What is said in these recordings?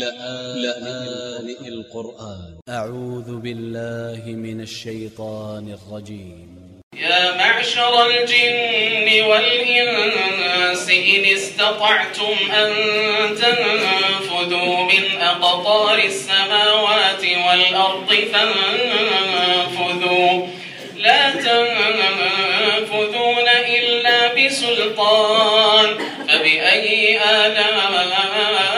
لآن القرآن. أ ع و ذ ب ا ل ل ه من ا ل ش ي ط ا ن ا ل ج ي م يا معشر الجن والإنس إن استطعتم أن تنفذوا من أقطار السماوات والأرض فانفذوا. لا تنفذون إلا بسلطان. فبأي آلاء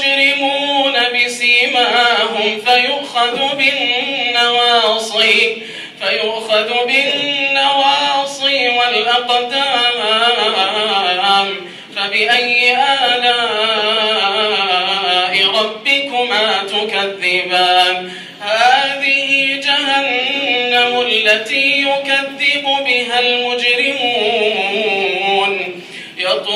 المجرمون بسيماهم فيؤخذ بالنواصي فيؤخذ بالنواصي والأقدام. فبأي آلاء ربكما تكذبان؟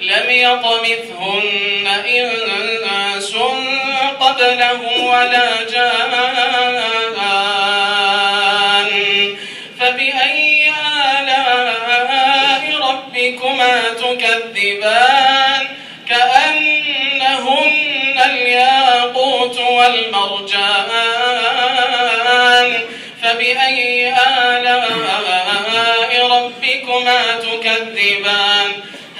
لم يطمثهن إنس قبلهم ولا جان. فبأي آلاء ربكما تكذبان؟ كأنهن الياقوت والمرجان. فبأي آلاء ربكما تكذبان؟